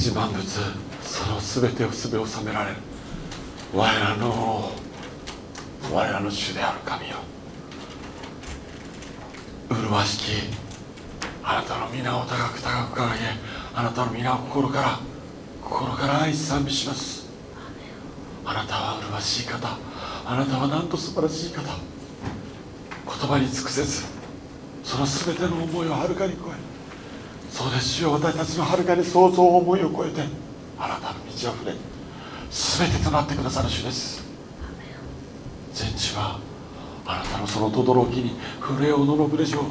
地万物その全てをすべ収められる。我らの我らの主である神よ。麗しきあなたの皆を高く高く掲げあなたの皆を心から心から愛し賛美します。あなたは麗しい方あなたはなんと素晴らしい方。言葉に尽くせずその全ての思いをはるかに超えそうです。よ私たちのはるかに想像思いを超えてあなたの道あふれ全てとなってくださる主です。全地はあなたのその轟に震えをのろぶでしょう。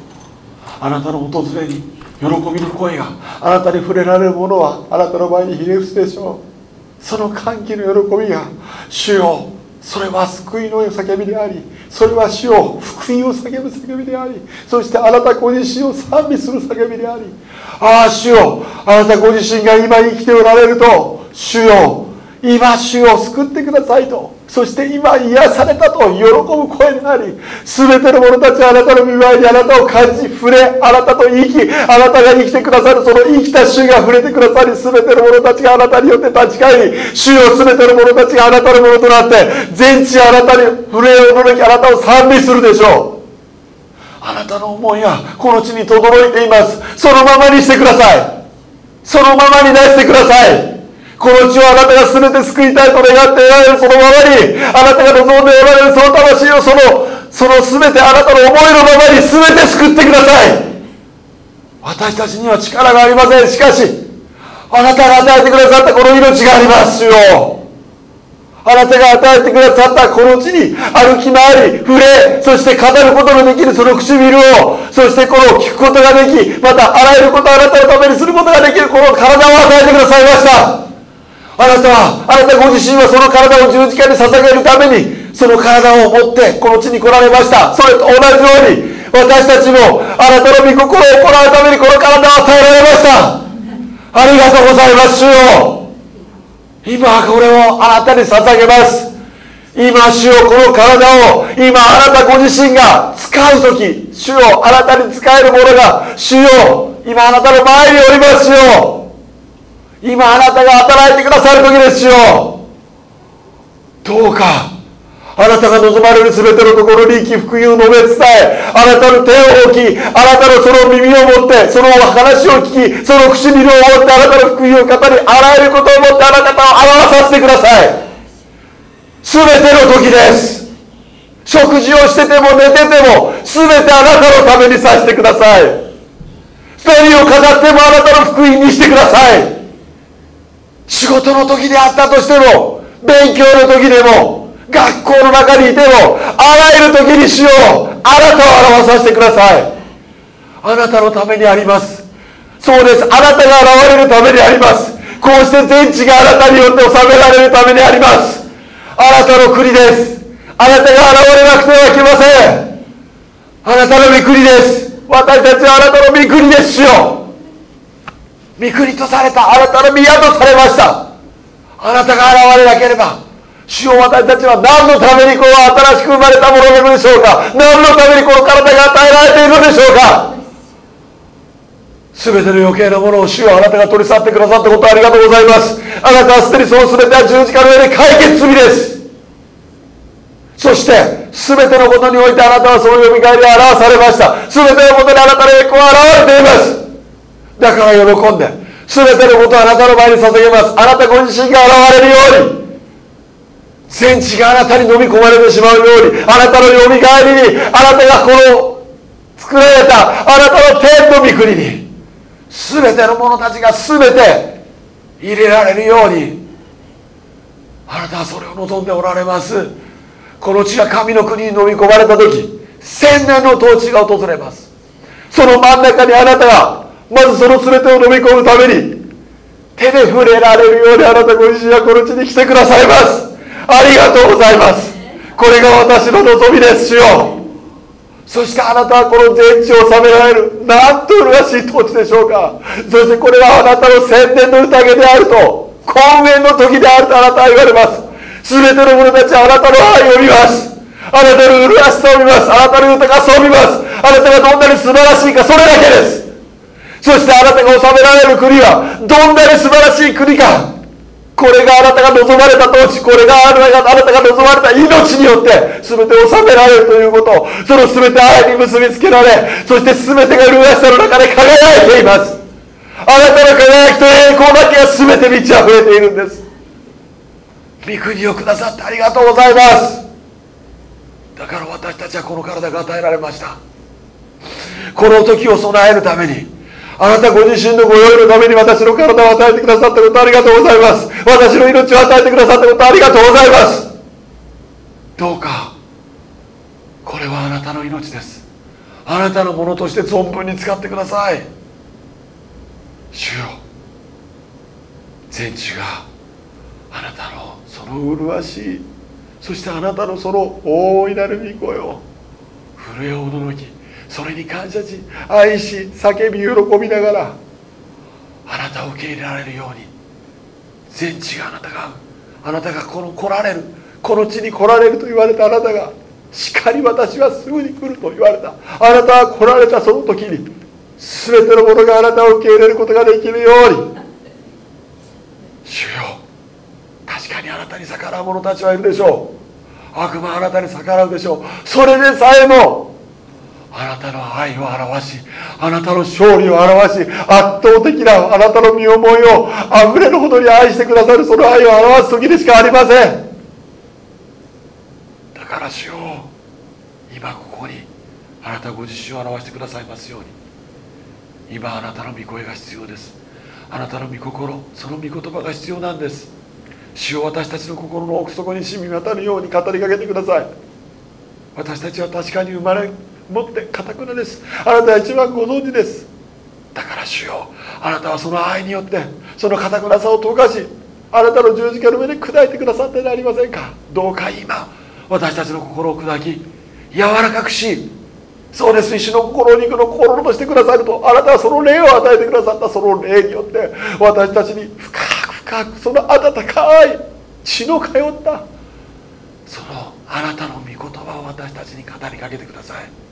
あなたの訪れに喜びの声があなたに触れられるものはあなたの前にひれ伏すでしょう。その歓喜の喜びが主よそれは救いの叫びでありそれは主を福音を叫ぶ叫びでありそしてあなたご自身を賛美する叫びでありああ主よあなたご自身が今生きておられると主よ今主を救ってくださいと。そして今癒されたと喜ぶ声であり全ての者たちはあなたの見舞いにあなたを感じ触れあなたと生きあなたが生きてくださるその生きた主が触れてくださり全ての者たちがあなたによって立ち返り主よ全ての者たちがあなたのものとなって全地あなたに触れ驚きあなたを賛美するでしょう。あなたの思いがこの地に轟いています。そのままにしてください。そのままに出してください。この地をあなたが全て救いたいと願っておられるそのままにあなたが望んでおられるその魂をそのその全てあなたの思いのままに全て救ってください。私たちには力がありません。しかしあなたが与えてくださったこの命がありますよ。あなたが与えてくださったこの地に歩き回り触れそして語ることのできるその唇をそしてこの聞くことができまたあらゆることをあなたのためにすることができるこの体を与えてくださいました。あなたはあなたご自身はその体を十字架に捧げるためにその体を持ってこの地に来られました。それと同じように私たちもあなたの御心を行うためにこの体を与えられました。ありがとうございます主よ。今これをあなたに捧げます。今主よこの体を今あなたご自身が使う時主よあなたに使えるものが主よ今あなたの前におりますよ。今あなたが働いてくださる時ですよ。どうかあなたが望まれる全てのところに生き福音を述べ伝えあなたの手を置きあなたのその耳を持ってその話を聞きその唇を持ってあなたの福音を語りあらゆることを持ってあなたを表させてください。全ての時です。食事をしてても寝てても全てあなたのためにさせてください。二人を飾ってもあなたの福音にしてください。仕事の時であったとしても勉強の時でも学校の中にいてもあらゆる時にしようあなたを表させてください。あなたのためにあります。そうです。あなたが現れるためにあります。こうして全地があなたによって治められるためにあります。あなたの国です。あなたが現れなくてはいけません。あなたの御国です。私たちはあなたの御国ですよ御国とされた。あなたの宮とされました。あなたが現れなければ主を私たちは何のためにこの新しく生まれたものなのでしょうか。何のためにこの体が与えられているのでしょうか。全ての余計なものを主はあなたが取り去ってくださったことありがとうございます。あなたはすでにその全ては十字架の上で解決済みです。そして全てのことにおいてあなたはそのよみがえりを表されました。全てのことにあなたの栄光は現れています。だから喜んで全てのことをあなたの前に捧げます。あなたご自身が現れるように。全地があなたに飲み込まれてしまうように。あなたのよみがえりにあなたがこの作られたあなたの天の御国に。全ての者たちが全て入れられるように。あなたはそれを望んでおられます。この地が神の国に飲み込まれた時千年の統治が訪れます。その真ん中にあなたがまずその全てを飲み込むために手で触れられるようにあなたご自身はこの地に来てくださいます。ありがとうございます。これが私の望みですよ。そしてあなたはこの全地を治められるなんと麗しい土地でしょうか。そしてこれはあなたの宣伝の宴であると公演の時であるとあなたは言われます。全ての者たちはあなたの愛を見ます。あなたの麗しさを見ます。あなたの豊かさを見ます。あなたがどんなに素晴らしいかそれだけです。そしてあなたが治められる国はどんなに素晴らしい国か。これがあなたが望まれた当時これがあなたがなたが望まれた命によって全て治められるということその全て愛に結びつけられそして全てが麗しさの中で輝いています。あなたの輝きと栄光だけが全て満ち溢れているんです。御国をくださってありがとうございます。だから私たちはこの体が与えられました。この時を備えるためにあなたご自身のご用意のために私の体を与えてくださったことありがとうございます。私の命を与えてくださったことありがとうございます。どうかこれはあなたの命です。あなたのものとして存分に使ってください。主よ全地があなたのその麗しいそしてあなたのその大いなる御声を震え驚きそれに感謝し愛し叫び喜びながらあなたを受け入れられるように全地があなたがあなたがこの来られるこの地に来られると言われたあなたがしかり私はすぐに来ると言われた。あなたは来られたその時に全てのものがあなたを受け入れることができるように。主よ確かにあなたに逆らう者たちはいるでしょう。悪魔はあなたに逆らうでしょう。それでさえもあなたの愛を表しあなたの勝利を表し圧倒的なあなたの身思いをあふれるほどに愛してくださるその愛を表す時でしかありません。だから主よ今ここにあなたご自身を表してくださいますように。今あなたの御声が必要です。あなたの御心その御言葉が必要なんです。主を私たちの心の奥底に染み渡るように語りかけてください。私たちは確かに生まれ持ってかたくなです。あなたは一番ご存知です。だから主よあなたはその愛によってそのかたくなさを溶かしあなたの十字架の上で砕いてくださってなりませんか。どうか今私たちの心を砕き柔らかくしそうです。石の心肉の心としてくださるとあなたはその霊を与えてくださった。その霊によって私たちに深く深くその温かい血の通ったそのあなたの御言葉を私たちに語りかけてください。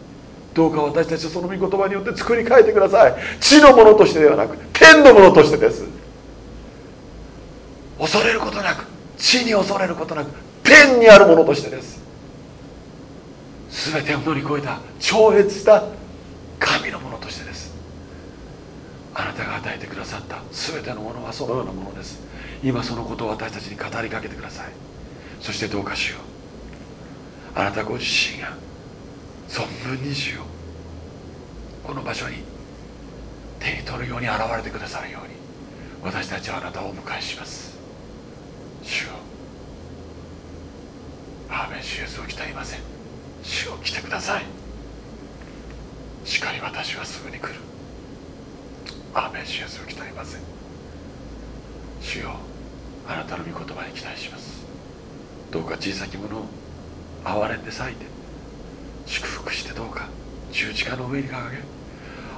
どうか私たちをその御言葉によって作り変えてください。地のものとしてではなく天のものとしてです。恐れることなく地に恐れることなく天にあるものとしてです。全てを乗り越えた超越した神のものとしてです。あなたが与えてくださった全てのものはそのようなものです。今そのことを私たちに語りかけてください。そしてどうかしよう。あなたご自身が存分にしよう。この場所に手に取るように現れてくださるように私たちはあなたをお迎えします。主よ。アーメン主イエスを鍛えません。主を来てください。しかり私はすぐに来る。アーメン主イエスを鍛えません。主よあなたの御言葉に期待します。どうか小さき者を憐れんで咲いて祝福してどうか十字架の上に掲げ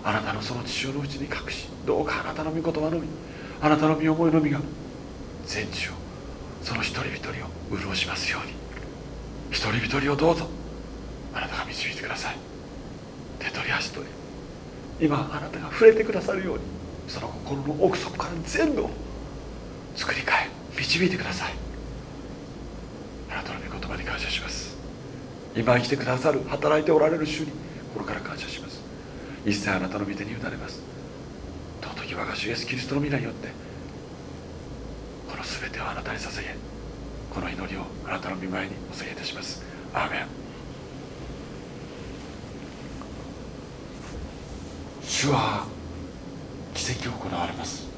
あなたのその父親のうちに隠しどうかあなたの御言葉のみあなたの身思いのみが全地をその一人一人を潤しますように。一人一人をどうぞあなたが導いてください。手取り足取り今あなたが触れてくださるようにその心の奥底から全部を作り変え導いてください。あなたの御言葉に感謝します。今生きてくださる働いておられる主に心から感謝します。一切あなたの御手に委ねます。尊き我が主イエスキリストの皆によってこの全てをあなたに捧げこの祈りをあなたの御前にお捧げいたします。アーメン。主は奇跡を行われます。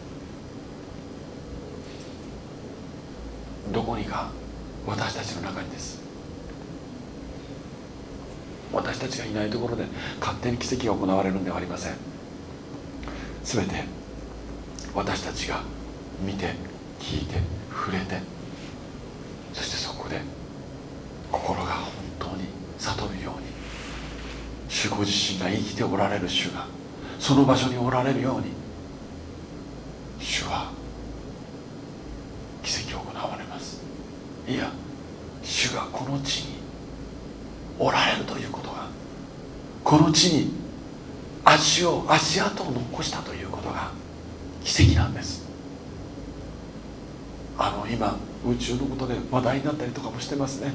どこにか私たちの中にです。私たちがいないところで勝手に奇跡が行われるんではありません。全て私たちが見て聞いて触れてそしてそこで心が本当に悟るように主ご自身が生きておられる主がその場所におられるように主は奇跡を行われます。いや主がこの地におられるということがこの地に足を足跡を残したということが奇跡なんです。あの今宇宙のことで話題になったりとかもしてますね。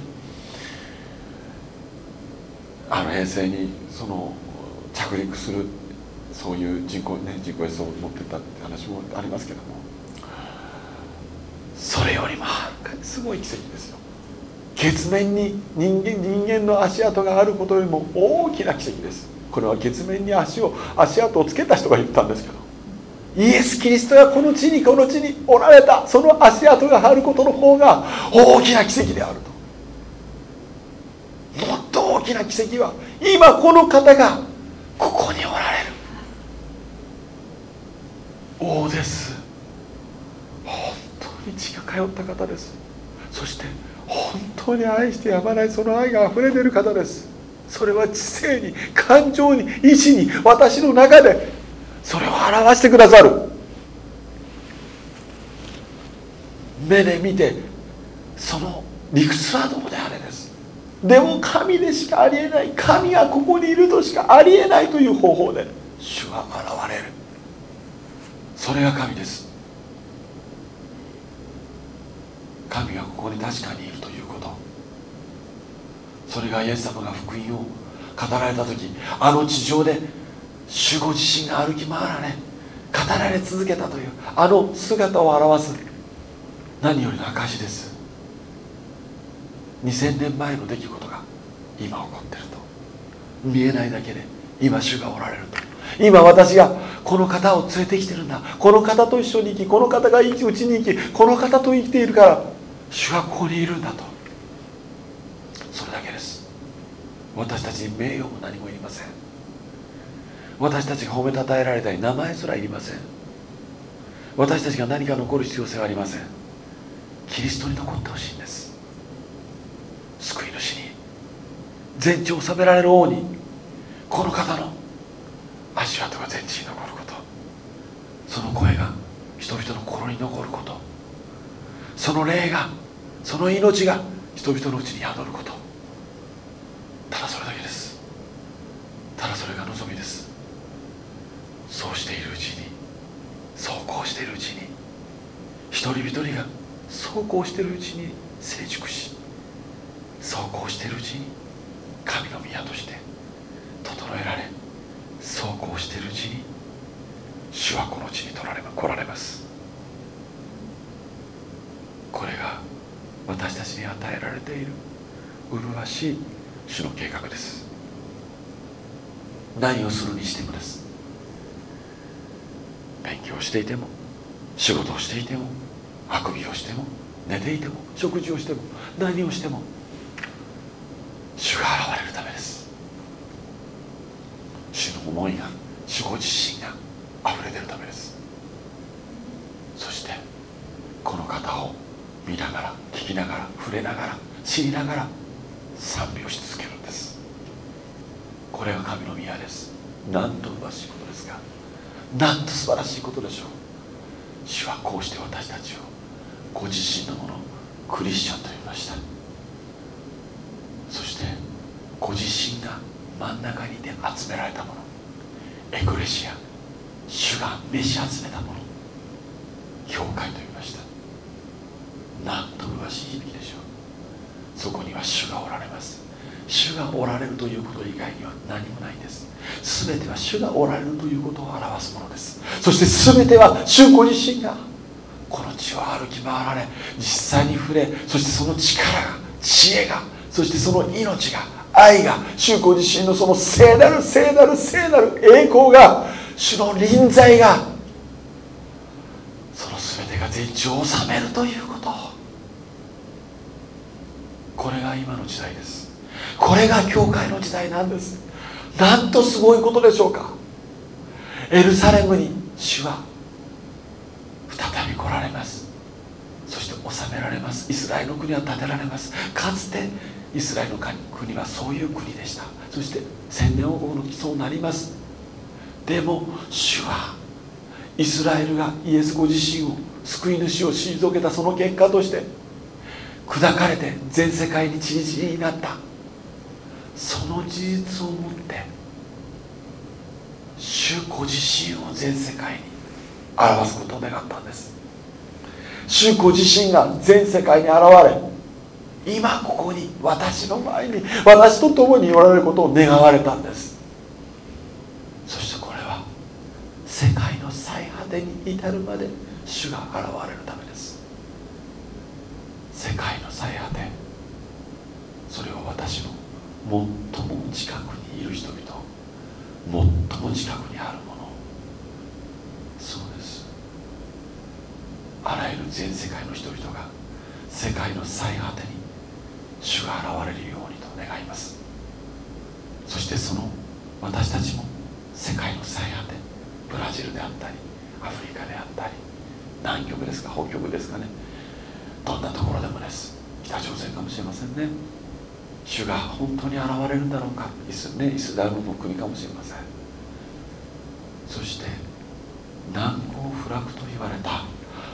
あの衛星にその着陸するそういう人工,、ね、人工衛星を持ってたって話もありますけども。それよりもはるかにすごい奇跡ですよ。月面に人間人間の足跡があることよりも大きな奇跡です。これは月面に足を足跡をつけた人が言ったんですけど。イエス・キリストがこの地にこの地におられたその足跡があることの方が大きな奇跡であると。もっと大きな奇跡は今この方がここにおられる。王です。本当に血が通った方です。そして本当に愛してやまないその愛があふれてる方です。それは知性に感情に意志に私の中で。それを表してくださる。目で見てその理屈はどうであれです。でも神でしかありえない。神がここにいるとしかありえないという方法で主は現れる。それが神です。神がここに確かにいるということ。それがイエス様が福音を語られた時あの地上で主ご自身が歩き回られ語られ続けたというあの姿を表す何よりの証です。2000年前の出来事が今起こってると。見えないだけで今主がおられると。今私がこの方を連れてきてるんだ。この方と一緒に生きこの方が生きうちに生きこの方と生きているから主がここにいるんだと。それだけです。私たちに名誉も何もいりません。私たちが褒めたたえられたり名前すらいりません。私たちが何か残る必要性はありません。キリストに残ってほしいんです。救い主に。全地を治められる王に。この方の足跡が全地に残ること。その声が人々の心に残ること。その霊がその命が人々のうちに宿ること。ただそれだけです。ただそれが望みです。そうしているうちにそうこうしているうちに一人一人がそうこうしているうちに成熟しそうこうしているうちに神の宮として整えられそうこうしているうちに主はこの地に取られ来られます。これが私たちに与えられている麗しい主の計画です。何をするにしてもです。勉強していても仕事をしていてもあくびをしても寝ていても食事をしても何をしても主が現れるためです。主の思いが主ご自身が溢れてるためです。そしてこの方を見ながら聞きながら触れながら知りながら賛美をし続けるんです。これが神の宮です。なんとうばしいことですか。なんと素晴らしいことでしょう。主はこうして私たちをご自身のものクリスチャンと呼びました。そしてご自身が真ん中にいて集められたもの。エクレシア主が召し集めたもの。教会と呼びました。なんとうわしい響きでしょう。そこには主がおられます。主がおられるということ以外には何もないんです。全ては主がおられるということを表すものです。そして全ては主ご自身がこの地を歩き回られ実際に触れそしてその力が知恵がそしてその命が愛が主ご自身のその聖なる聖なる聖なる栄光が主の臨在がその全てが全地を治めるということこれが今の時代です。これが教会の時代なんです。なんとすごいことでしょうか。エルサレムに主は再び来られます。そして治められます。イスラエルの国は建てられます。かつてイスラエルの国はそういう国でした。そして千年王国のそうなります。でも主はイスラエルがイエスご自身を救い主を退けたその結果として砕かれて全世界に散り散りになった。その事実をもって主ご自身を全世界に表すことを願ったんです。主ご自身が全世界に現れ今ここに私の前に私と共におられることを願われたんです。そしてこれは世界の最果てに至るまで主が現れる。世界の最果て。それは私の最も近くにいる人々最も近くにあるもの。そうです。あらゆる全世界の人々が世界の最果てに主が現れるようにと願います。そしてその私たちも世界の最果てブラジルであったりアフリカであったり南極ですか北極ですかね。どんなところです。北朝鮮かもしれませんね。主が本当に現れるんだろうか。イス,、ね、イスラエルの国かもしれません。そして難攻不落と言われた。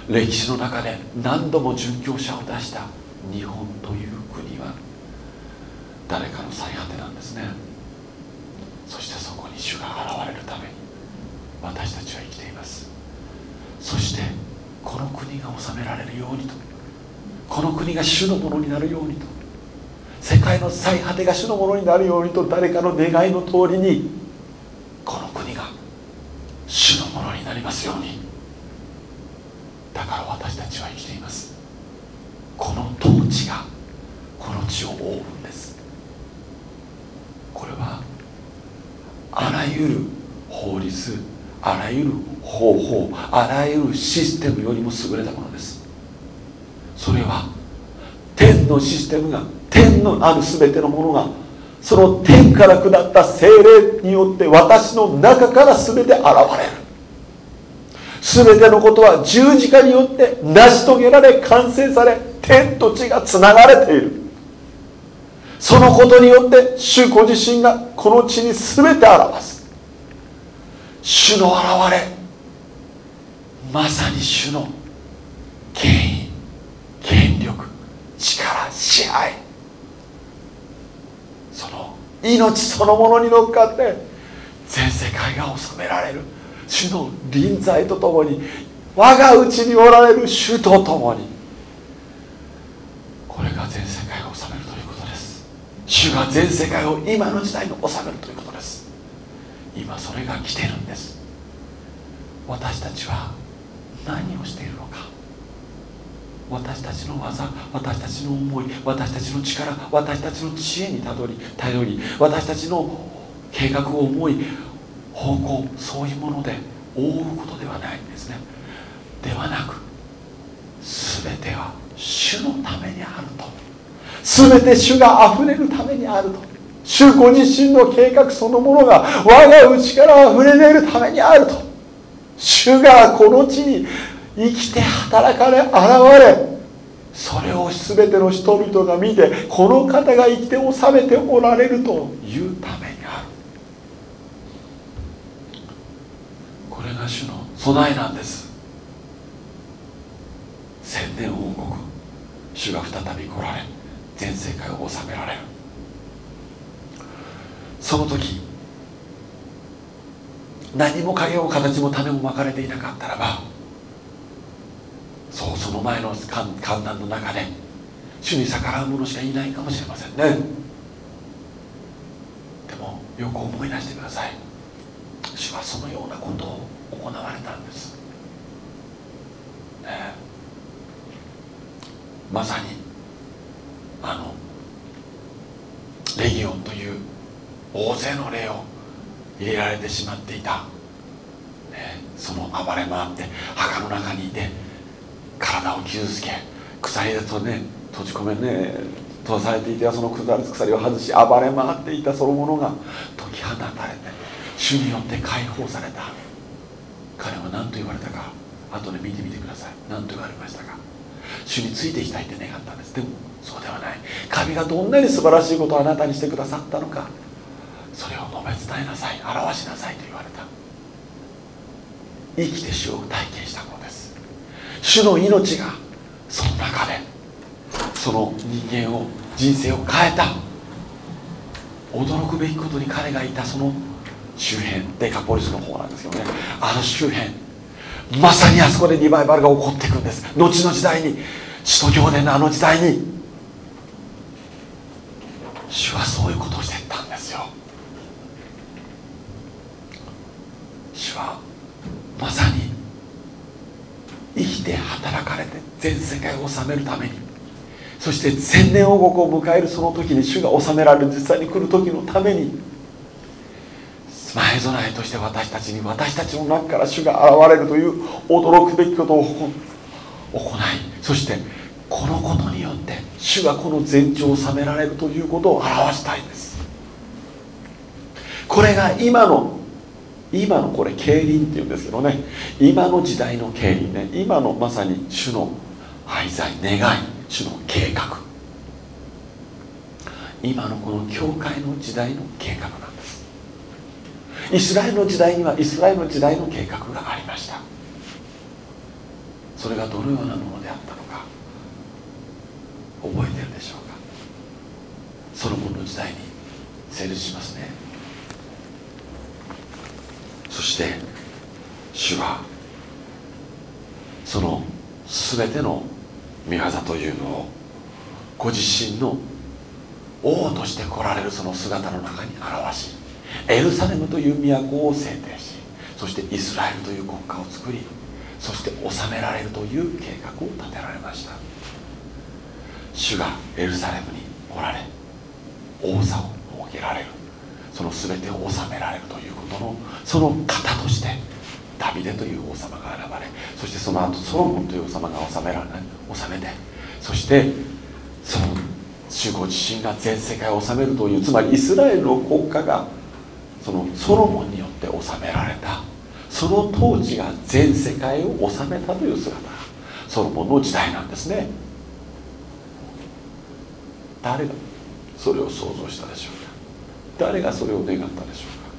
歴史の中で何度も殉教者を出した。日本という国は。誰かの最果てなんですね。そしてそこに主が現れるために。私たちは生きています。そしてこの国が治められるようにと。この国が主のものになるようにと。世界の最果てが主のものになるようにと誰かの願いの通りにこの国が主のものになりますように。だから私たちは生きています。この統治がこの地を覆うんです。これはあらゆる法律あらゆる方法あらゆるシステムよりも優れたものです。それは天のシステムが天のある全てのものがその天から下った精霊によって私の中から全て現れる。全てのことは十字架によって成し遂げられ完成され天と地がつながれている。そのことによって主ご自身がこの地に全て表す。主の現れまさに主の権威権力力支配その命そのものに乗っかって全世界が治められる。主の臨在とともに我がうちにおられる主とともに。これが全世界を治めるということです。主が全世界を今の時代に治めるということです。今それが来てるんです。私たちは何をしているのか。私たちの技私たちの思い私たちの力私たちの知恵にたどり頼り私たちの計画を思い方向そういうもので覆うことではないんですね。ではなく全ては主のためにあると。全て主があふれるためにあると。主ご自身の計画そのものが我が内からあふれ出るためにあると。主がこの地に生きて働かれ現れそれを全ての人々が見てこの方が生きて治めておられるというためにある。これが主の備えなんです。千年王国主が再び来られ全世界を治められる。その時何も影も形も種もまかれていなかったらばそうその前の観覧の中で主に逆らう者しかいないかもしれませんね。でもよく思い出してください。主はそのようなことを行われたんです、ね、まさにあのレギオンという大勢の霊を入れられてしまっていた、ね、その暴れ回って墓の中にいて体を傷つけ鎖だとね閉じ込めね閉ざされていてはその鎖を外し暴れ回っていたそのものが解き放たれて主によって解放された。彼は何と言われたか後で見てみてください。何と言われましたか。主についていきたいって願ったんです。でもそうではない。神がどんなに素晴らしいことをあなたにしてくださったのか。それを述べ伝えなさい。表しなさいと言われた。生きて主を体験したものです。主の命がその中でその人間を人生を変えた。驚くべきことに彼がいたその周辺デカポリスの方なんですけどね。あの周辺まさにあそこでリバイバルが起こっていくんです。後の時代に首都行伝のあの時代に主はそういうことをしていったんですよ。主はまさに生きて働かれて全世界を治めるために。そして千年王国を迎えるその時に主が治められる実際に来る時のために。前備えとして私たちに私たちの中から主が現れるという驚くべきことを行い。そしてこのことによって主がこの全長を治められるということを表したいんです。これが今の今のこれ競輪っていうんですけどね。今の時代の競輪ね。今のまさに主の廃材願い主の計画。今のこの教会の時代の計画なんです。イスラエルの時代にはイスラエルの時代の計画がありました。それがどのようなものであったのか覚えてるでしょうか？ソロモンの時代に成立しますね。そして主はその全ての御業というのをご自身の王として来られるその姿の中に表しエルサレムという都を制定しそしてイスラエルという国家を作りそして治められるという計画を立てられました。主がエルサレムにおられ王座を設けられる。その全てを治められるということのその方としてダビデという王様が現れそしてその後ソロモンという王様が治められ治めてそしてその主ご自身が全世界を治めるというつまりイスラエルの国家がそのソロモンによって治められた。その統治が全世界を治めたという姿。がソロモンの時代なんですね。誰がそれを想像したでしょう。誰がそれを願ったでしょうか？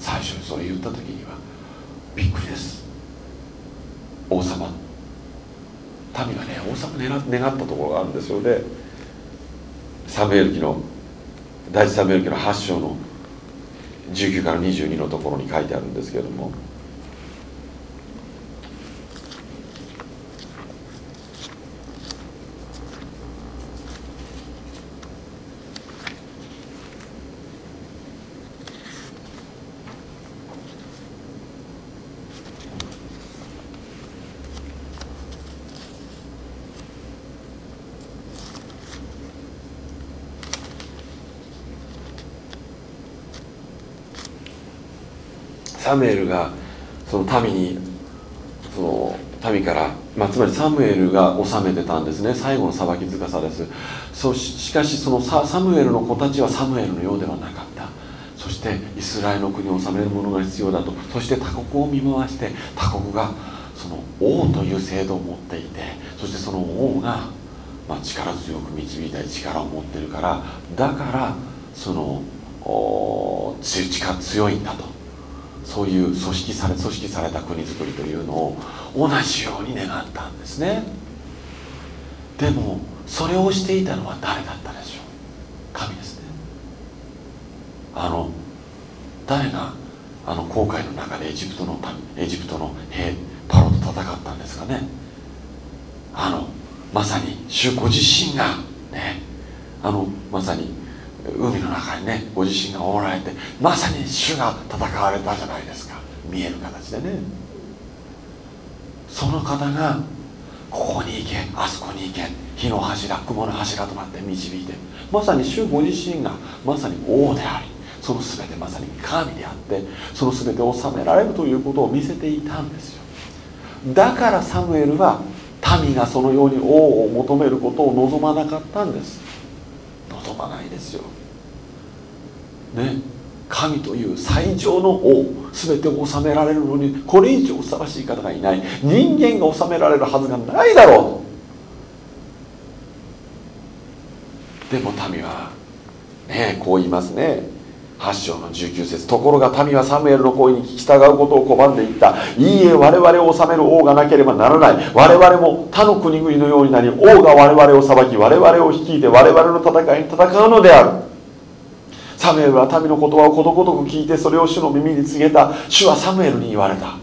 最初にそれ言った時にはびっくりです。王様。民がね王様願ったところがあるんですよね。サムエル記の第一サムエル記の8章の19から22のところに書いてあるんですけれども。サムエルがその民にその民から、まあ、つまりサムエルが治めてたんですね。最後の裁き深さです。そしかしそのササムエルの子たちはサムエルのようではなかった。そしてイスラエルの国を治めるものが必要だと。そして他国を見回して他国がその王という制度を持っていてそしてその王が、まあ、力強く導いたり力を持ってるからだからその強強いんだと。そういう組織され組織された国づくりというのを同じように願ったんですね。でもそれをしていたのは誰だったでしょう？神ですね。あの誰があの航海の中でエジプトのエジプトの兵パロと戦ったんですかね。あのまさに主ご自身がねあのまさに海の中にねご自身がおられてまさに主が戦われたじゃないですか。見える形でね。その方がここに行けあそこに行け火の柱雲の柱となって導いてまさに主ご自身がまさに王でありその全てまさに神であってその全てを治められるということを見せていたんですよ。だからサムエルは民がそのように王を求めることを望まなかったんです。望まないですよ。ね。神という最上の王全てを治められるのにこれ以上ふさわしい方がいない。人間が治められるはずがないだろう。でも民はねこう言いますね。8章の19節。ところが民はサムエルの声に聞き従うことを拒んでいった。いいえ我々を治める王がなければならない。我々も他の国々のようになり王が我々を裁き我々を率いて我々の戦いに戦うのである。サムエルは民の言葉をことごとく聞いてそれを主の耳に告げた。主はサムエルに言われた。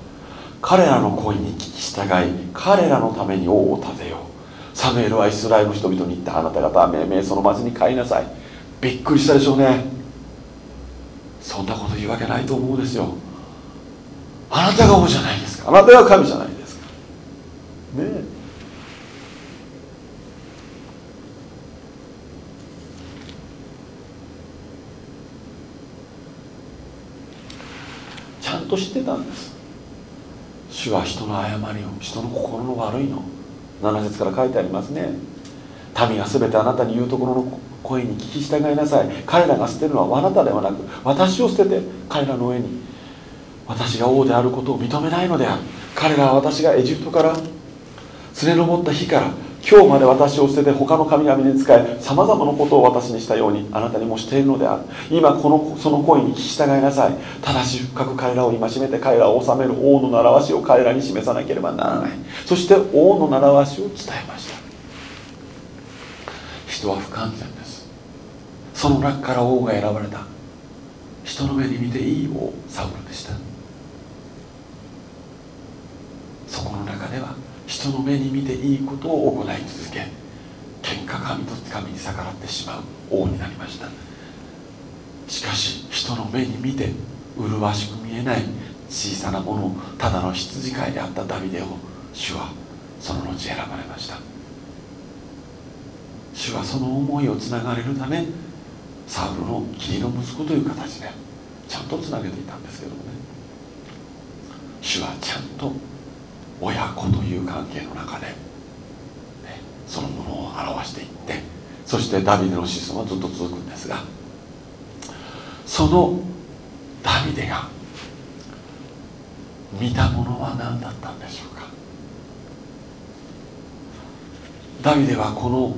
彼らの声に聞き従い彼らのために王を立てよう。サムエルはイスラエルの人々に言った。あなた方は命名その町に帰りなさい。びっくりしたでしょうね。そんなこと言うわけないと思うですよ。あなたが王じゃないですか。あなたが神じゃないですか。ねえ。ちゃんと知ってたんです。主は人の誤りを人の心の悪いの。7節から書いてありますね。民が全てあなたに言うところの声に聞き従いなさい。彼らが捨てるのはあなたではなく私を捨てて彼らの上に私が王であることを認めないのである。彼らは私がエジプトから連れ上った日から今日まで私を捨てて他の神々に仕えさまざまなことを私にしたようにあなたにもしているのである。今このその声に聞き従いなさい。ただし深く彼らを戒めて彼らを治める王の習わしを彼らに示さなければならない。そして王の習わしを伝えました。人は不完全。その中から王が選ばれた。人の目に見ていい王サウルでした。そこの中では人の目に見ていいことを行い続け喧嘩神と神に逆らってしまう王になりました。しかし人の目に見て麗しく見えない小さなものただの羊飼いであったダビデを主はその後選ばれました。主はその思いをつながれるためサウルの義理の息子という形でちゃんとつなげていたんですけどもね。主はちゃんと親子という関係の中で、ね、そのものを表していってそしてダビデの子孫はずっと続くんですがそのダビデが見たものは何だったんでしょうか。ダビデはこの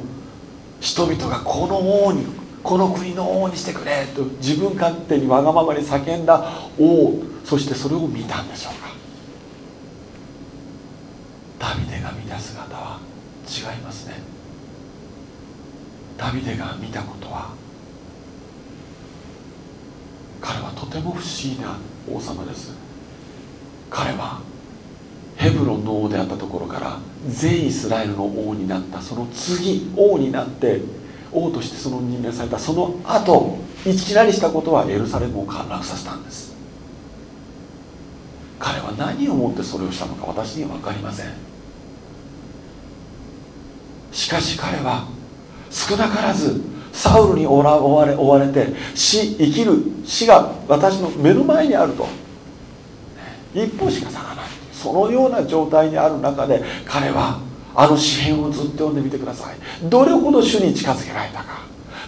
人々がこの王にこの国の王にしてくれと自分勝手にわがままに叫んだ王そしてそれを見たんでしょうか。ダビデが見た姿は違いますね。ダビデが見たことは彼はとても不思議な王様です。彼はヘブロンの王であったところから全イスラエルの王になったその次王になって王としてその任命されたその後いきなりしたことはエルサレムを陥落させたんです。彼は何をもってそれをしたのか私には分かりません。しかし彼は少なからずサウルに追われ追われて死生きる死が私の目の前にあると。一歩しか差がない。そのような状態にある中で彼はあの詩篇をずっと読んでみてください。どれほど主に近づけられたか。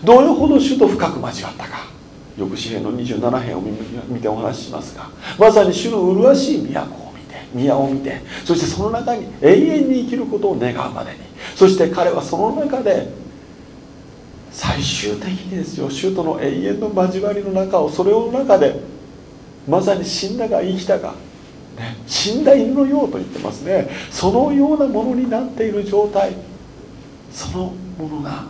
どれほど主と深く交わったか。よく詩篇の27編を見てお話ししますが。まさに主の麗しい都を見て宮を見てそしてその中に永遠に生きることを願うまでに。そして彼はその中で最終的にですよ。主との永遠の交わりの中をそれの中でまさに死んだが生きたが、死んだ犬のようと言ってますね。そのようなものになっている状態。そのものが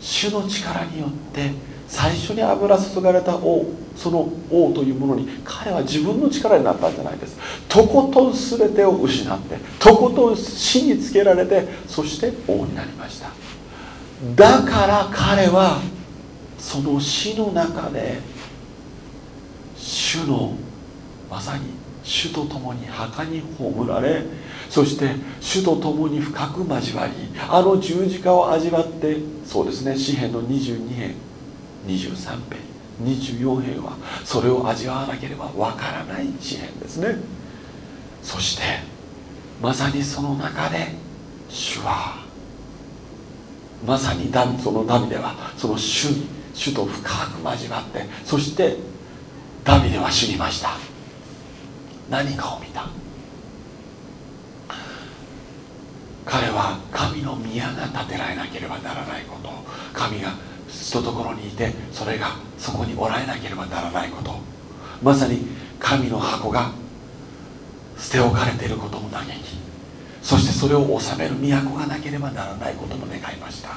主の力によって最初に油注がれた王その王というものに彼は自分の力になったんじゃないです。とことん全てを失ってとことん死につけられてそして王になりました。だから彼はその死の中で主のまさに主と共に墓に葬られそして主と共に深く交わりあの十字架を味わってそうですね詩篇の22編23編24編はそれを味わわなければわからない詩篇ですね。そしてまさにその中で主はまさにダそのダビデはその主に主と深く交わってそしてダビデは知りました。何かを見た。彼は神の宮が建てられなければならないこと。神がひとところにいてそれがそこにおられなければならないこと。まさに神の箱が捨て置かれていることも嘆きそしてそれを治める都がなければならないことも願いました。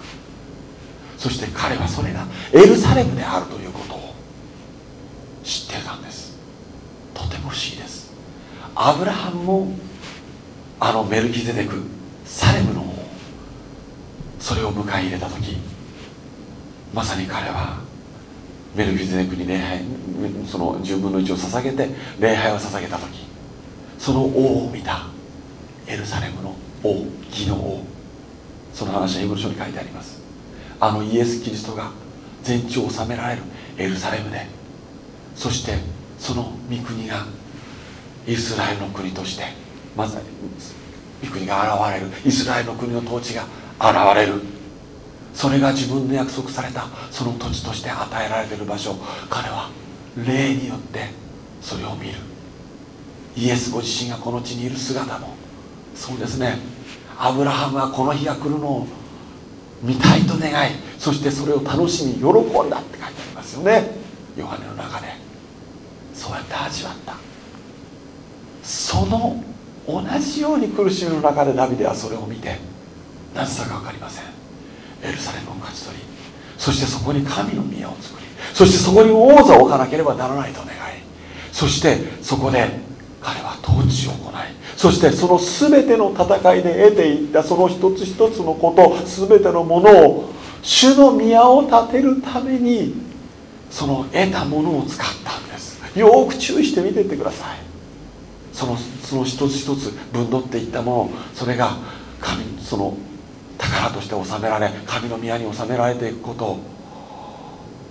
そして彼はそれがエルサレムであるということを知ってたんです。とても不思議です。アブラハムもあのメルキゼデクサレムの王それを迎え入れた時まさに彼はメルキゼデクに礼拝その10分の1を捧げて礼拝を捧げた時その王を見たエルサレムの王義の王その話はヘブル書に書いてあります。あのイエス・キリストが全地を治められるエルサレムでそしてその御国がイスラエルの国としてまさに御国が現れる。イスラエルの国の統治が現れる。それが自分の約束された。その土地として与えられている場所。彼は霊によってそれを見る。イエスご自身がこの地にいる姿も。そうですね。アブラハムはこの日が来るのを見たいと願いそしてそれを楽しみ喜んだって書いてありますよね。ヨハネの中で。そうやって味わった。の同じように苦しみの中でダビデはそれを見てなぜだか分かりません。エルサレムを勝ち取りそしてそこに神の宮を作りそしてそこに王座を置かなければならないと願いそしてそこで彼は統治を行いそしてその全ての戦いで得ていったその一つ一つのこと全てのものを主の宮を建てるためにその得たものを使ったんです。よく注意して見ていってください。そのその一つ一つ分取っていったものそれが神その宝として納められ神の宮に納められていくこと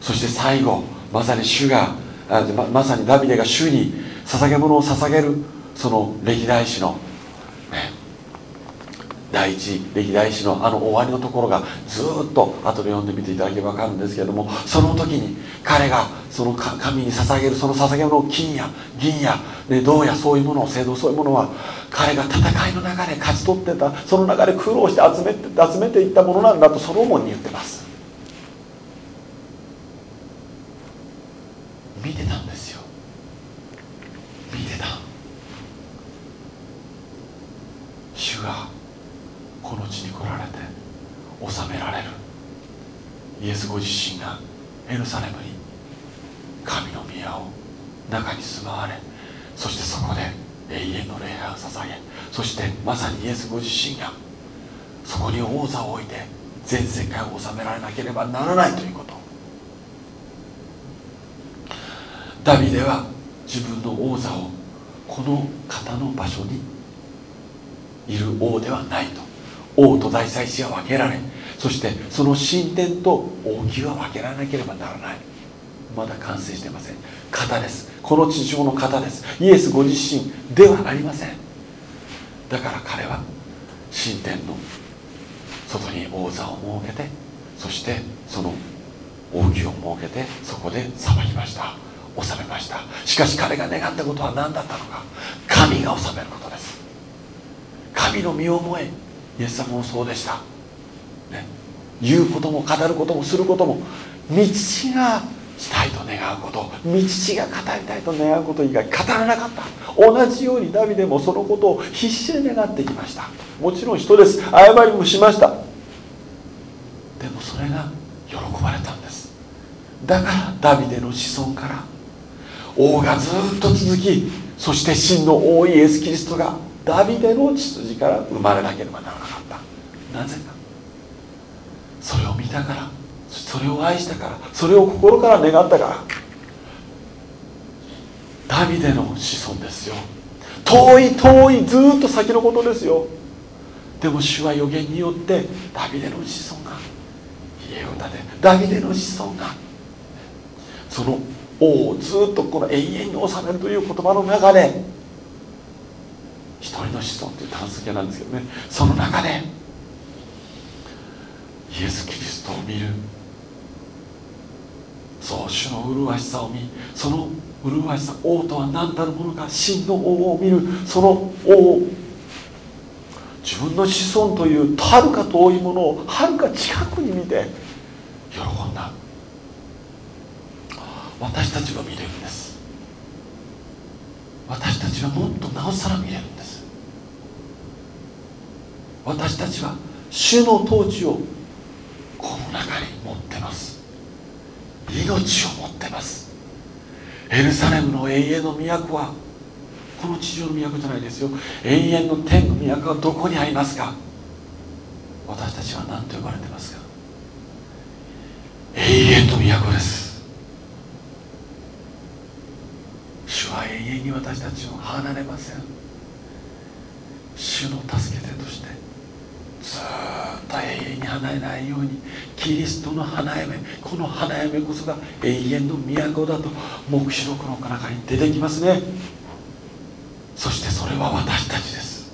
そして最後まさに主がままさにダビデが主に捧げ物を捧げるその歴代史の、第一歴代史のあの終わりのところがずっと後で読んでみていただければ分かるんですけれどもその時に彼がその神に捧げるその捧げ物を金や銀や、ね、銅やそういうものを制度そういうものは彼が戦いの中で勝ち取ってたその中で苦労して集めて集めていったものなんだとソロモンに言ってます見てたんですよ見てた主がこの地に来られて治められるイエスご自身がエルサレムに神の宮を中に住まわれそしてそこで永遠の礼拝を捧げそしてまさにイエスご自身がそこに王座を置いて全世界を治められなければならないということ。ダビデは自分の王座をこの方の場所にいる王ではないと。王と大祭司は分けられそしてその神殿と王宮は分けられなければならない。まだ完成してません。方です。この地上の方です。イエスご自身ではありません。だから彼は神殿の外に王座を設けてそしてその王宮を設けてそこで裁きました。治めました。しかし彼が願ったことは何だったのか。神が治めることです。神の身を思えイエス様もそうでした、ね、言うことも語ることもすることも道がしたいと願うこと道が語りたいと願うこと以外語らなかった。同じようにダビデもそのことを必死で願ってきました。もちろん人です。謝りもしました。でもそれが喜ばれたんです。だからダビデの子孫から王がずっと続きそして真の王イエス・キリストがダビデの血筋から生まれなければならなかった。なぜか。それを見たから。それを愛したから。それを心から願ったから。ダビデの子孫ですよ。遠い遠いずっと先のことですよ。でも主は予言によってダビデの子孫が家を建て。ダビデの子孫がその王をずっとこの永遠に治めるという言葉の中で一人の子孫という単数形なんですけどね。その中でイエス・キリストを見る。そう主の麗しさを見その麗しさ王とは何たるものか真の王を見る。その王自分の子孫というはるか遠いものをはるか近くに見て喜んだ。私たちは見れるんです。私たちはもっとなおさら見れるんです。私たちは主の統治をこの中に持ってます。命を持ってます。エルサレムの永遠の都はこの地上の都じゃないですよ。永遠の天の都はどこにありますか？私たちは何と呼ばれてますか？永遠の都です。主は永遠に私たちを離れません。主の助け手としてずっと永遠に離れないようにキリストの花嫁この花嫁こそが永遠の都だと黙示録の中に出てきますね。そしてそれは私たちです。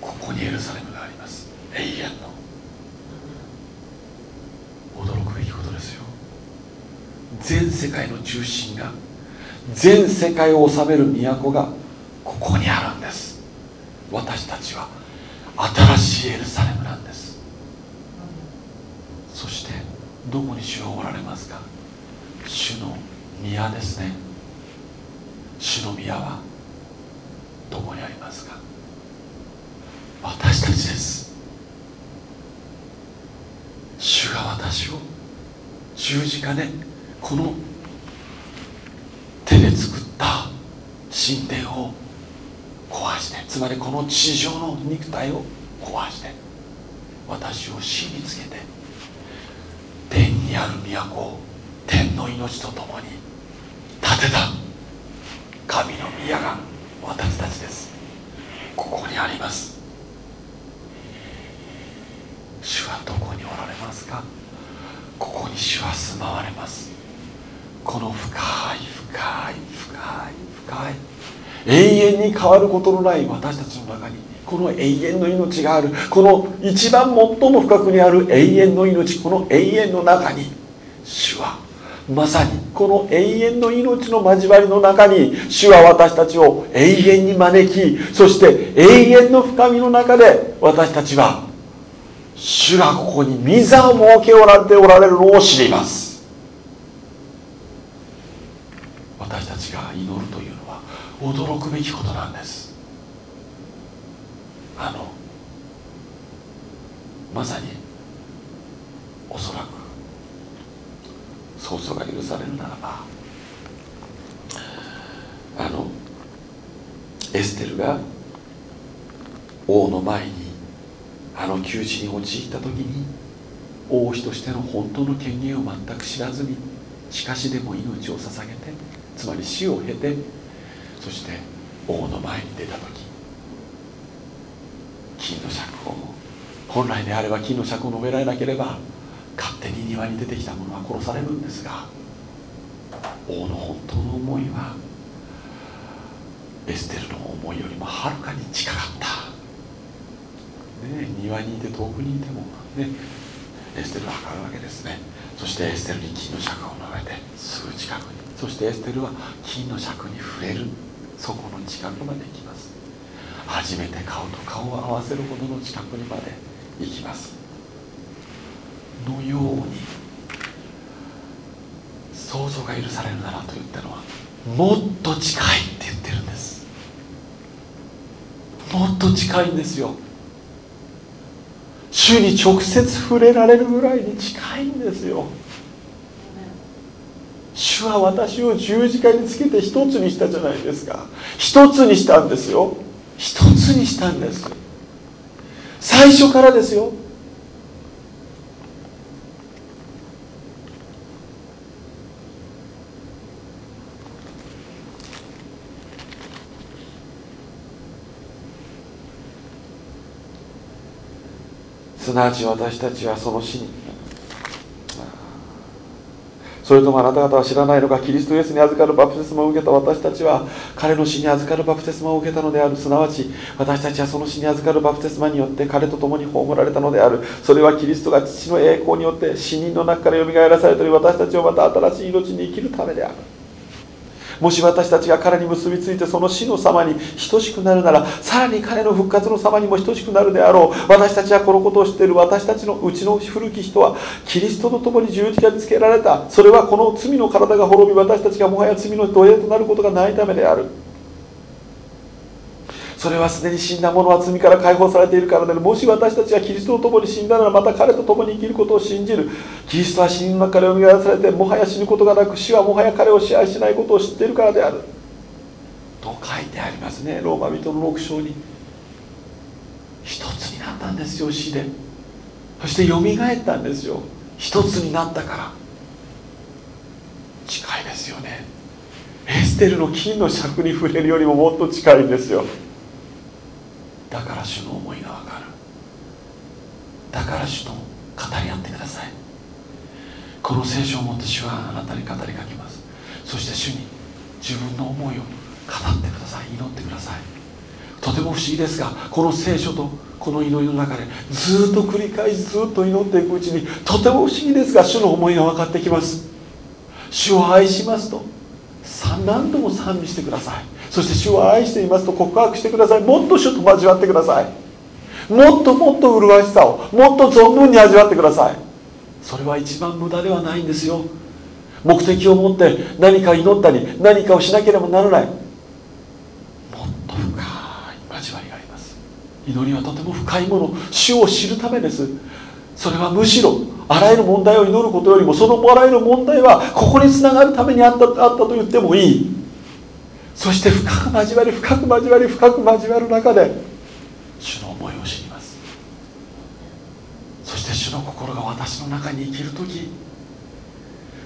ここにエルサレムがあります。永遠の。驚くべきことですよ。全世界の中心が全世界を治める都がここにあるんです。私たちは新しいエルサレムなんです。そしてどこに主はおられますか？主の宮ですね。主の宮はどこにありますか？私たちです。主が私を十字架でこの手で作った神殿を壊してつまりこの地上の肉体を壊して私を死につけて天にある都を天の命とともに建てた神の宮が私たちです。ここにあります。主はどこにおられますか？ここに主は住まわれます。この深い深い深い深い永遠に変わることのない私たちの中にこの永遠の命がある。この一番最も深くにある永遠の命この永遠の中に主はまさにこの永遠の命の交わりの中に主は私たちを永遠に招きそして永遠の深みの中で私たちは主がここに御座を設けおられておられるのを知ります私たちが祈るというのは驚くべきことなんです。あのまさにおそらく想像が許されるならばあのエステルが王の前にあの窮地に陥った時に王妃としての本当の権限を全く知らずにしかしでも命を捧げてつまり死を経てそして王の前に出た時金の尺を本来であれば金の尺を述べられなければ勝手に庭に出てきた者は殺されるんですが王の本当の思いはエステルの思いよりもはるかに近かった、ね、庭にいて遠くにいても、ね、エステルは測るわけですね。そしてエステルに金の尺を述べてすぐ近くに。そしてエステルは金の尺に触れる。そこの近くまで行きます。初めて顔と顔を合わせるほどの近くにまで行きます。のように想像が許されるならと言ったのはもっと近いって言ってるんです。もっと近いんですよ。主に直接触れられるぐらいに近いんですよ。主は私を十字架につけて一つにしたじゃないですか。一つにしたんですよ。一つにしたんです。最初からですよ。すなわち私たちはその死にそれともあなた方は知らないのかキリストイエスに預かるバプテスマを受けた私たちは彼の死に預かるバプテスマを受けたのである。すなわち私たちはその死に預かるバプテスマによって彼と共に葬られたのである。それはキリストが父の栄光によって死人の中からよみがえらされている私たちをまた新しい命に生きるためである。もし私たちが彼に結びついてその死の様に等しくなるならさらに彼の復活の様にも等しくなるであろう。私たちはこのことを知っている。私たちのうちの古き人はキリストと共に十字架につけられた。それはこの罪の体が滅び私たちがもはや罪の奴隷となることがないためである。それはすでに死んだ者は罪から解放されているからでもし私たちがキリストと共に死んだならまた彼と共に生きることを信じる。キリストは死人の中から蘇らされてもはや死ぬことがなく死はもはや彼を支配しないことを知っているからである。と書いてありますね。ローマ人の6章に一つになったんですよ死で。そしてよみがえったんですよ。一つになったから。近いですよね。エステルの金の尺に触れるよりももっと近いんですよ。だから主の思いがわかる。だから主と語り合ってください。この聖書を持って主はあなたに語りかけます。そして主に自分の思いを語ってください。祈ってください。とても不思議ですがこの聖書とこの祈りの中でずっと繰り返しずっと祈っていくうちにとても不思議ですが主の思いが分かってきます。主を愛しますと何度も賛美してください。そして主を愛していますと告白してください。もっと主と交わってください。もっともっと麗しさをもっと存分に味わってください。それは一番無駄ではないんですよ。目的を持って何か祈ったり何かをしなければならない。もっと深い交わりがあります。祈りはとても深いもの。主を知るためです。それはむしろあらゆる問題を祈ることよりもそのあらゆる問題はここにつながるためにあったあったと言ってもいい。そして深く交わり深く交わり深く交わる中で主の思いを知ります。そして主の心が私の中に生きる時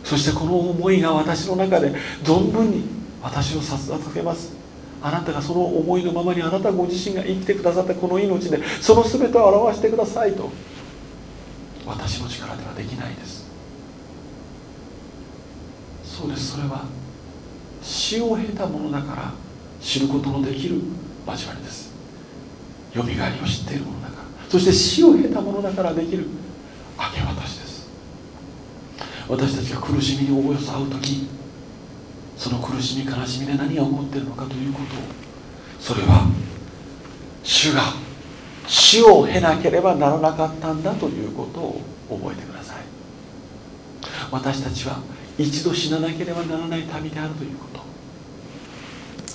そしてこの思いが私の中で存分に私を授けます。あなたがその思いのままにあなたご自身が生きてくださったこの命でその全てを表してくださいと私の力ではできないです。そうです。それは死を経たものだから知ることのできる交わりです。よみがえりを知っているものだから。そして死を経たものだからできる明け渡しです。私たちが苦しみにおよそ会う時その苦しみ悲しみで何が起こっているのかということをそれは主が死を経なければならなかったんだということを覚えてください。私たちは一度死ななければならない民であるということ。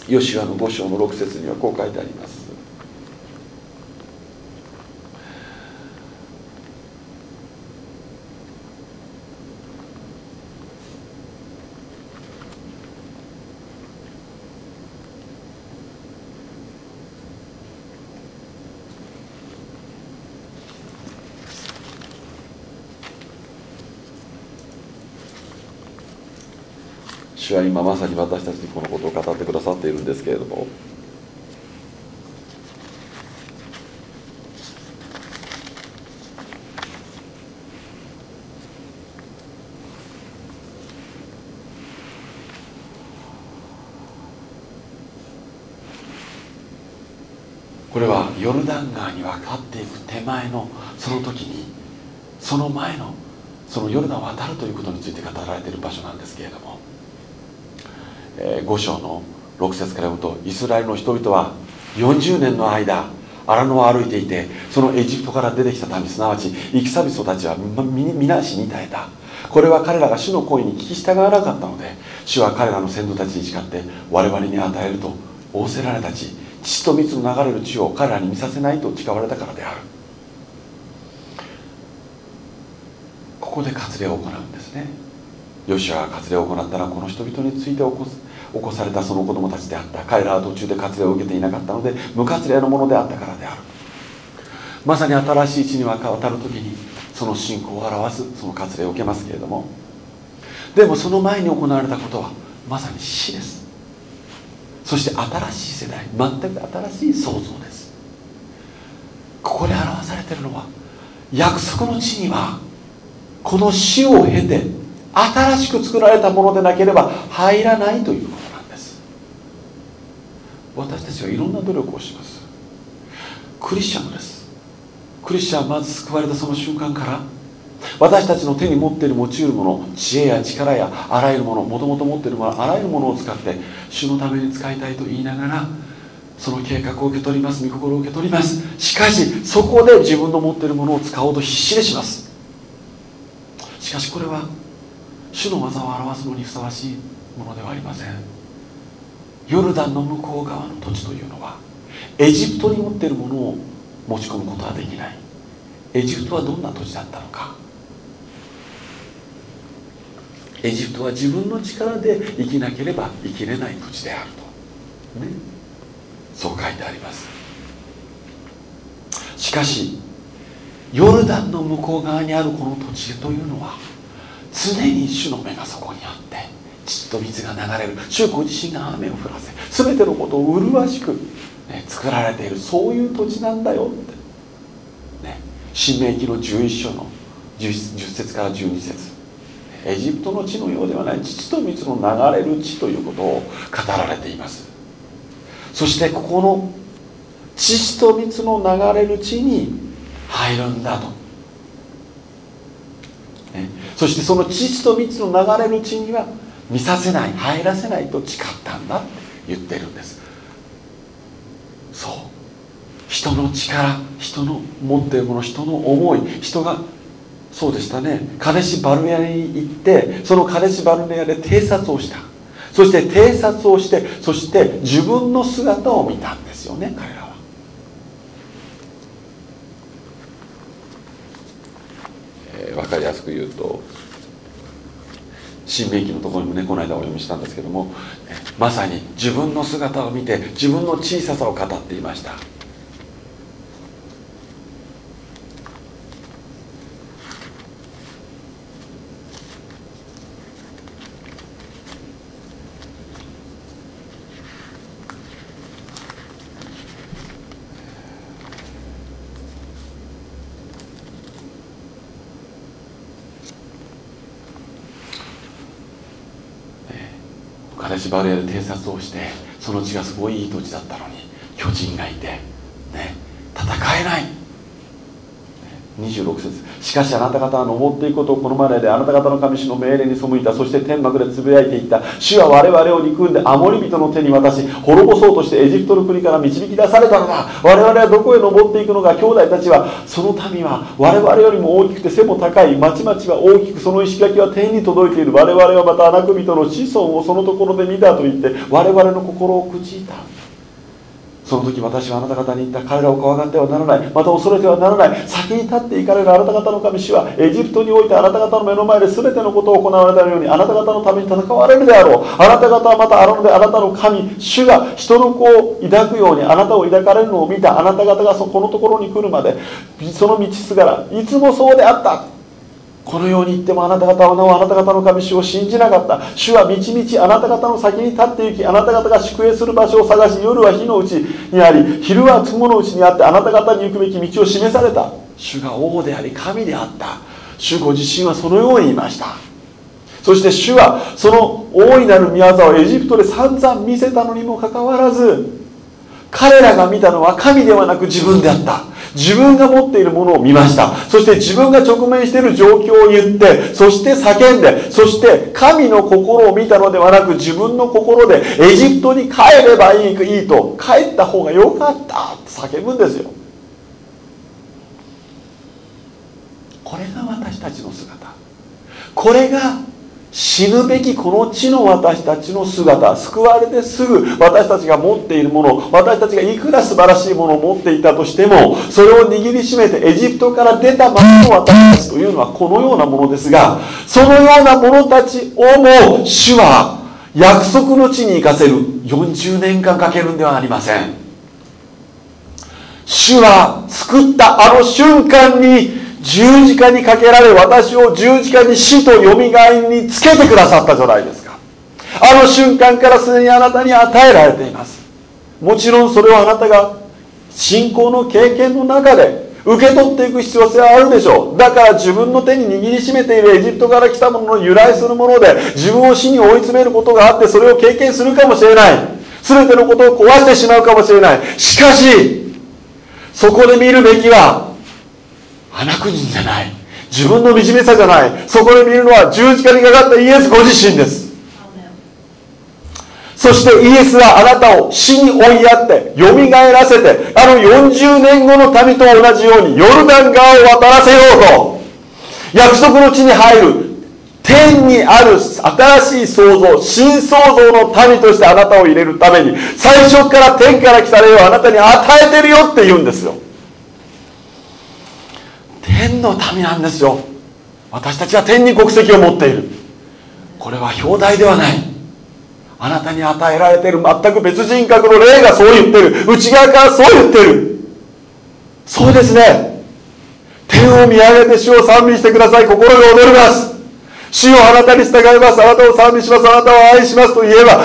ヨシュアの5章の6節にはこう書いてあります。主は今まさに私たちにこのことを語ってくださっているんですけれども。これはヨルダン川に渡っていく手前のその時にその前のそのヨルダンを渡るということについて語られている場所なんですけれども。5章の6節から読むとイスラエルの人々は40年の間荒野を歩いていてそのエジプトから出てきた民すなわち戦人たちは皆死に耐えた。これは彼らが主の声に聞き従わなかったので主は彼らの先祖たちに誓って我々に与えると仰せられた地血と蜜の流れる地を彼らに見させないと誓われたからである。ここで割礼を行うんですね。ヨシュアが割礼を行ったのはこの人々について起こす。起こされたその子供たちであった。彼らは途中で割礼を受けていなかったので無割礼のものであったからである。まさに新しい地に渡る時にその信仰を表すその割礼を受けますけれども。でもその前に行われたことはまさに死です。そして新しい世代全く新しい創造です。ここで表されているのは約束の地にはこの死を経て新しく作られたものでなければ入らないということ。私たちはいろんな努力をします。クリスチャンです。クリスチャンはまず救われたその瞬間から私たちの手に持っている持ち得るもの知恵や力やあらゆるものもともと持っているものあらゆるものを使って主のために使いたいと言いながらその計画を受け取ります御心を受け取ります。しかしそこで自分の持っているものを使おうと必死でします。しかしこれは主の技を表すのにふさわしいものではありません。ヨルダンの向こう側の土地というのはエジプトに持っているものを持ち込むことはできない。エジプトはどんな土地だったのか。エジプトは自分の力で生きなければ生きれない土地であると、ね、そう書いてあります。しかしヨルダンの向こう側にあるこの土地というのは常に主の目がそこにあって血と水が流れる。主ご自身が雨を降らせ全てのことを麗しく、ね、作られている。そういう土地なんだよって、ね、新明記の11章の 10, 10節から12節。エジプトの地のようではない。父と水の流れる地ということを語られています。そしてここの父と蜜の流れる地に入るんだと、ね、そしてその父と蜜の流れる地には見させない入らせないと誓ったんだって言ってるんです。そう。人の力人の持っているもの人の思い人がそうでしたね。カデシ・バルネアに行ってそのカデシ・バルネアで偵察をした。そして偵察をしてそして自分の姿を見たんですよね彼らは。えー、分かりやすく言うと新明記のところにもねこの間お読みしたんですけどもまさに自分の姿を見て自分の小ささを語っていました。私バレーで偵察をしてその地がすごいいい土地だったのに巨人がいて、ね、戦えない。26節。しかしあなた方は登っていくことをこのまでであなた方の神主の命令に背いた。そして天幕でつぶやいていった。主は我々を憎んでアモリ人の手に渡し滅ぼそうとしてエジプトの国から導き出されたのだ。我々はどこへ登っていくのか兄弟たちはその民は我々よりも大きくて背も高い町々は大きくその石垣は天に届いている。我々はまた穴首人の子孫をそのところで見たと言って我々の心を朽ちいた。その時私はあなた方に言った彼らを怖がってはならない。また恐れてはならない。先に立っていかれるあなた方の神主はエジプトにおいてあなた方の目の前で全てのことを行われたようにあなた方のために戦われるであろう。あなた方はまたあのであなたの神主が人の子を抱くようにあなたを抱かれるのを見たあなた方がそこのところに来るまでその道すがらいつもそうであった。このように言ってもあなた方はなおあなた方の神主を信じなかった。主はみちみちあなた方の先に立って行きあなた方が宿営する場所を探し夜は火のうちにあり昼は雲のうちにあってあなた方に行くべき道を示された。主が王であり神であった。主ご自身はそのように言いました。そして主はその大いなる宮沢をエジプトで散々見せたのにもかかわらず彼らが見たのは神ではなく自分であった。自分が持っているものを見ました。そして自分が直面している状況を言ってそして叫んでそして神の心を見たのではなく自分の心でエジプトに帰ればいいいいと帰った方がよかったって叫ぶんですよ。これが私たちの姿。これが死ぬべきこの地の私たちの姿救われてすぐ私たちが持っているもの私たちがいくら素晴らしいものを持っていたとしてもそれを握りしめてエジプトから出たままの私たちというのはこのようなものですがそのような者たちをも主は約束の地に行かせる。40年間かけるんではありません。主は作ったあの瞬間に十字架にかけられ私を十字架に死とよみがえりにつけてくださったじゃないですか。あの瞬間からすでにあなたに与えられています。もちろんそれをあなたが信仰の経験の中で受け取っていく必要性はあるでしょう。だから自分の手に握りしめているエジプトから来たものの由来するもので自分を死に追い詰めることがあってそれを経験するかもしれない。全てのことを壊してしまうかもしれない。しかしそこで見るべきは穴国じゃない。自分の惨めさじゃない。そこで見るのは十字架にかかったイエスご自身です。そしてイエスはあなたを死に追いやってよみがえらせてあの40年後の民と同じようにヨルダン川を渡らせようと約束の地に入る天にある新しい創造新創造の民としてあなたを入れるために最初から天から来た霊をあなたに与えてるよって言うんですよ。天の民なんですよ。私たちは天に国籍を持っている。これは表題ではない。あなたに与えられている全く別人格の霊がそう言ってる。内側からそう言ってる。そうですね。天を見上げて主を賛美してください。心が踊ります。主をあなたに従います。あなたを賛美します。あなたを愛します。と言えば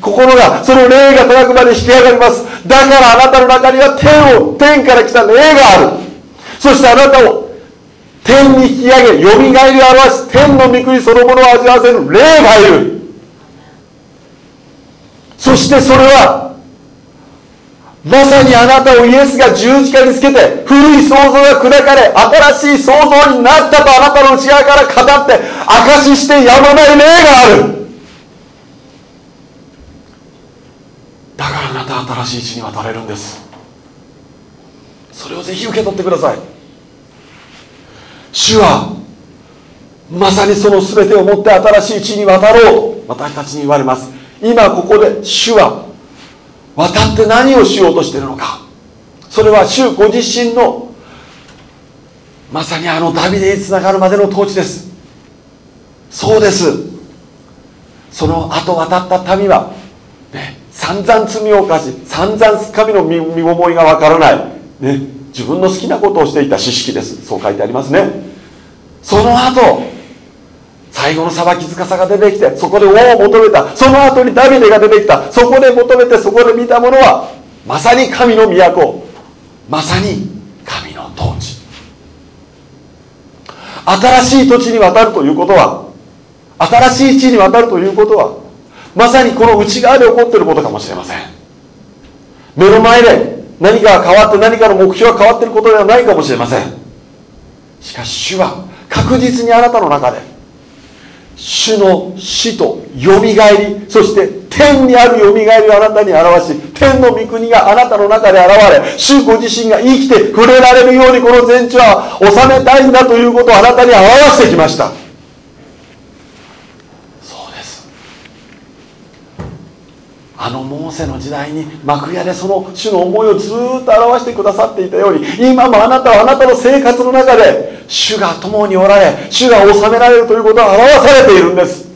心がその霊が高くまで引き上がります。だからあなたの中には天を天から来た霊がある。そしてあなたを天に引き上げよみがえりを表し天の御国そのものを味わわせる霊がいる。そしてそれはまさにあなたをイエスが十字架につけて古い創造が砕かれ新しい創造になったとあなたの内側から語って証ししてやまない霊がある。だからあなた新しい地に渡れるんです。それをぜひ受け取ってください。主はまさにその全てをもって新しい地に渡ろう。と私たちに言われます。今ここで主は渡って何をしようとしているのか。それは主ご自身のまさにあのダビデにつながるまでの統治です。そうです。その後渡った民は、ね、散々罪を犯し散々神の身思いがわからない、ね、自分の好きなことをしていた知識です。そう書いてありますね。その後最後の裁き塚が出てきてそこで王を求めた。その後にダビデが出てきた。そこで求めてそこで見たものはまさに神の都。まさに神の統治。新しい土地に渡るということは新しい地に渡るということはまさにこの内側で起こっていることかもしれません。目の前で何かが変わって何かの目標が変わっていることではないかもしれません。しかし主は確実にあなたの中で主の死とよみがえりそして天にあるよみがえりをあなたに表し天の御国があなたの中で現れ主ご自身が生きて触れられるようにこの全地は収めたいんだということをあなたに表してきましたそうですあのモーセの時代に幕屋でその主の思いをずっと表してくださっていたように今もあなたはあなたの生活の中で主が共におられ主が治められるということが表されているんです。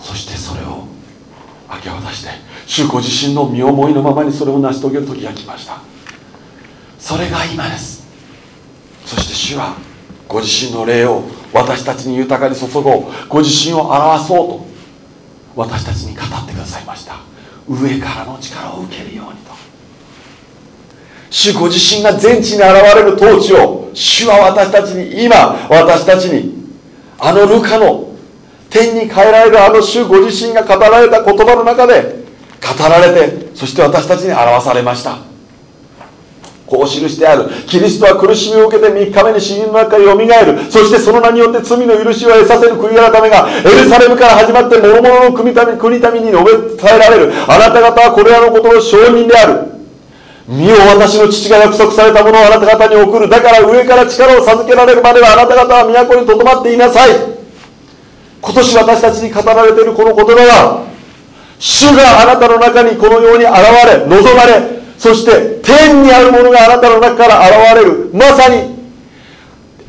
そしてそれを明け渡して主ご自身の身思いのままにそれを成し遂げる時が来ました。それが今です。そして主はご自身の霊を私たちに豊かに注ごうご自身を表そうと私たちに語ってくださいました。上からの力を受けるようにと。主ご自身が全地に現れる統治を主は私たちに今私たちにあのルカの天に変えられるあの主ご自身が語られた言葉の中で語られてそして私たちに表されました。こう記してある。キリストは苦しみを受けて3日目に死人の中からよみがえる。そしてその名によって罪の許しを得させる悔い改めがエルサレムから始まって諸々の国民国民に述べ伝えられる。あなた方はこれらのことの証人である。身を私の父が約束されたものをあなた方に送る。だから上から力を授けられるまではあなた方は都にとどまっていなさい。今年私たちに語られているこの言葉は主があなたの中にこのように現れ望まれそして天にあるものがあなたの中から現れる。まさに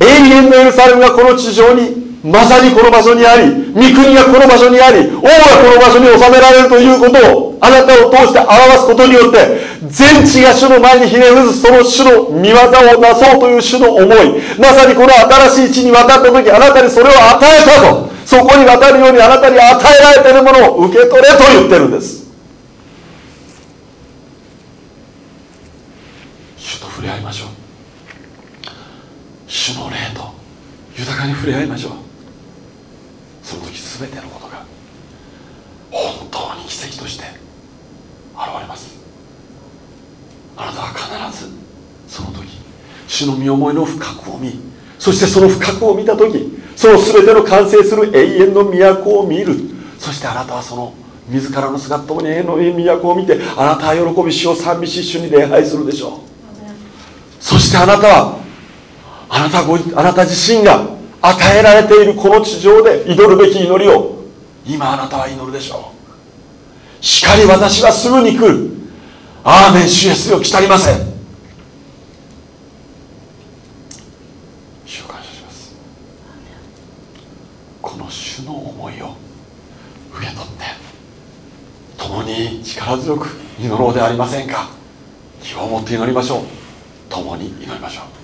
永遠のエルサレムがこの地上にまさにこの場所にあり御国がこの場所にあり王がこの場所に収められるということをあなたを通して表すことによって全地が主の前にひれ伏すその主の見業をなそうという主の思い。まさにこの新しい地に渡った時あなたにそれを与えたと。そこに渡るようにあなたに与えられているものを受け取れと言ってるんです主と触れ合いましょう。主の霊と豊かに触れ合いましょう。その時全てのことが本当に奇跡として現れます。あなたは必ずその時主の身思いの深くを見そしてその深くを見た時その全ての完成する永遠の都を見る。そしてあなたはその自らの姿ともに永遠の都を見てあなたは喜び主を賛美し主に礼拝するでしょう。そしてあなたはあなたごあなた自身が与えられているこの地上で祈るべき祈りを今あなたは祈るでしょう。しかり私はすぐに来る。アーメン主イエスよ来たりません。主を感謝します。この主の思いを受け取って共に力強く祈ろうではありませんか。気を持って祈りましょう。共に祈りましょう。